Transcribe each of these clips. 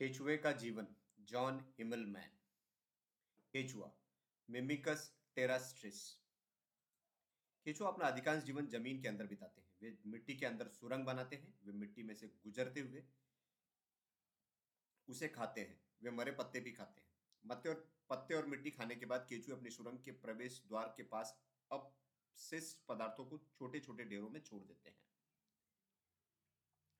केचुए का जीवन, जॉन हिमलमैन केचुआ, मिमिकस टेरास्ट्रिस। केचुआ अपना अधिकांश जीवन ज़मीन के अंदर बिताते हैं। वे मिट्टी के अंदर सुरंग बनाते हैं, वे मिट्टी में से गुजरते हुए उसे खाते हैं, वे मरे पत्ते भी खाते हैं। मत्ते और, पत्ते और मिट्टी खाने के बाद केचुए अपनी सुरंग के प्रवेश द्वार के पास अपशिष्ट पदार्थों को छोटे छोटे ढेरों में छोड़ देते हैं।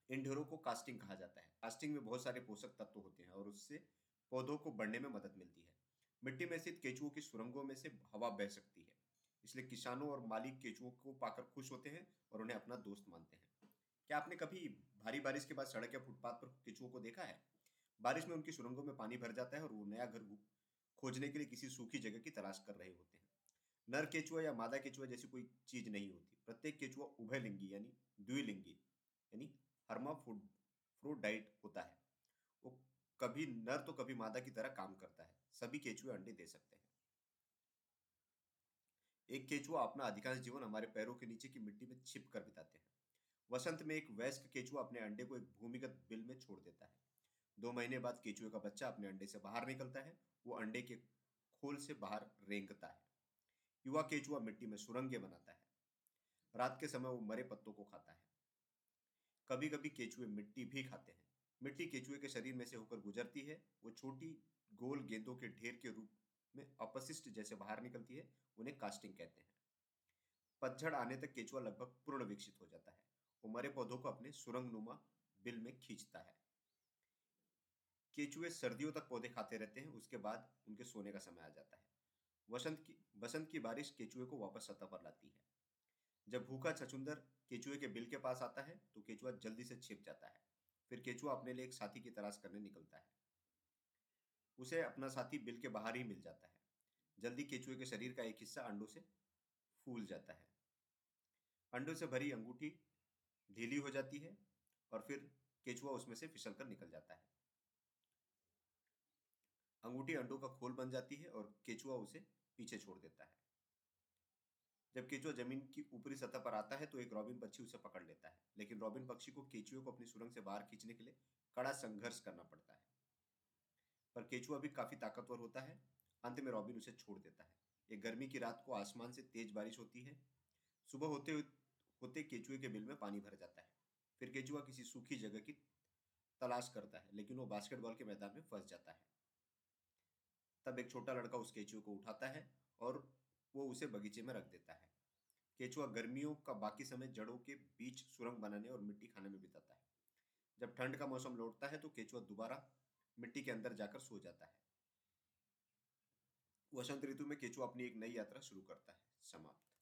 इन को कास्टिंग कहा जाता है। कास्टिंग में बहुत सारे पोषक तत्व होते हैं और उससे पौधों को बढ़ने में मदद मिलती है। मिट्टी में स्थित केचुओं की सुरंगों में से हवा बह सकती है, इसलिए किसानों और मालिक केचुओं को पाकर खुश होते हैं और उन्हें अपना दोस्त मानते हैं। क्या आपने कभी भारी बारिश के बाद सड़क या फुटपाथ पर केचुओं को देखा है? बारिश में उनकी सुरंगों में पानी भर जाता है और वो नया घर खोजने के लिए किसी सूखी जगह की तलाश कर रहे होते हैं। नर केचुआ या मादा केचुआ जैसी कोई चीज़ नहीं होती। प्रत्येक केचुआ उभयलिंगी यानी द्विलिंगी, यानी हर्माफ्रोडाइट होता है। वो कभी नर तो कभी मादा की तरह काम करता है। सभी केचुए अंडे दे सकते हैं। एक केचुआ अपना अधिकांश जीवन हमारे पैरों के नीचे की मिट्टी में छिप कर बिताते हैं। वसंत में एक वयस्क केचुआ अपने अंडे को एक भूमिगत बिल में छोड़ देता है। दो महीने बाद केचुए का बच्चा अपने अंडे से बाहर निकलता है। वो अंडे के खोल से बाहर रेंगता है। युवा केचुआ मिट्टी में सुरंगे बनाता है। रात के समय वो मरे पत्तों को खाता है। कभी कभी केचुए मिट्टी भी खाते हैं। मिट्टी केचुए के शरीर में से होकर गुजरती है, वो छोटी गोल गेंदों के ढेर के रूप में अपशिष्ट जैसे बाहर निकलती है, उन्हें कास्टिंग कहते हैं। पतझड़ आने तक केचुआ लगभग पूर्ण विकसित हो जाता है, वो मरे पौधों को अपने सुरंग नुमा बिल में खींचता है। केचुए सर्दियों तक पौधे खाते रहते हैं, उसके बाद उनके सोने का समय आ जाता है। वसंत की, बसंत की बारिश केचुए को वापस सतह पर लाती है। जब भूखा छचुंदर केचुए के बिल के पास आता है तो केचुआ जल्दी से छिप जाता है। फिर केचुआ अपने लिए एक साथी की तलाश करने निकलता है। उसे अपना साथी बिल के बाहर ही मिल जाता है। जल्दी केचुए के शरीर का एक हिस्सा अंडों से फूल जाता है। अंडों से भरी अंगूठी ढीली हो जाती है और फिर केचुआ उसमें से फिसल कर निकल जाता है। अंगूठी अंडों का खोल बन जाती है और केचुआ उसे पीछे छोड़ देता है। जब केचुआ ज़मीन की ऊपरी सतह पर आता है तो एक रॉबिन पक्षी उसे पकड़ लेता है। लेकिन रॉबिन पक्षी को केचुए को अपनी सुरंग से बाहर खींचने के लिए कड़ा संघर्ष करना पड़ता है। पर केचुआ भी काफ़ी ताकतवर होता है। अंत में रॉबिन उसे छोड़ देता है। एक गर्मी की रात को आसमान से तेज बारिश होती है। सुबह होते होते केचुए के बिल में पानी भर जाता है। फिर केचुआ किसी सूखी जगह की तलाश करता है, लेकिन वो बास्केटबॉल के मैदान में फंस जाता है। तब एक छोटा लड़का उस केचुए को उठाता है और वो उसे बगीचे में रख देता है। केचुआ गर्मियों का बाकी समय जड़ों के बीच सुरंग बनाने और मिट्टी खाने में बिताता है। जब ठंड का मौसम लौटता है तो केचुआ दोबारा मिट्टी के अंदर जाकर सो जाता है। वसंत ऋतु में केचुआ अपनी एक नई यात्रा शुरू करता है, समाप्त।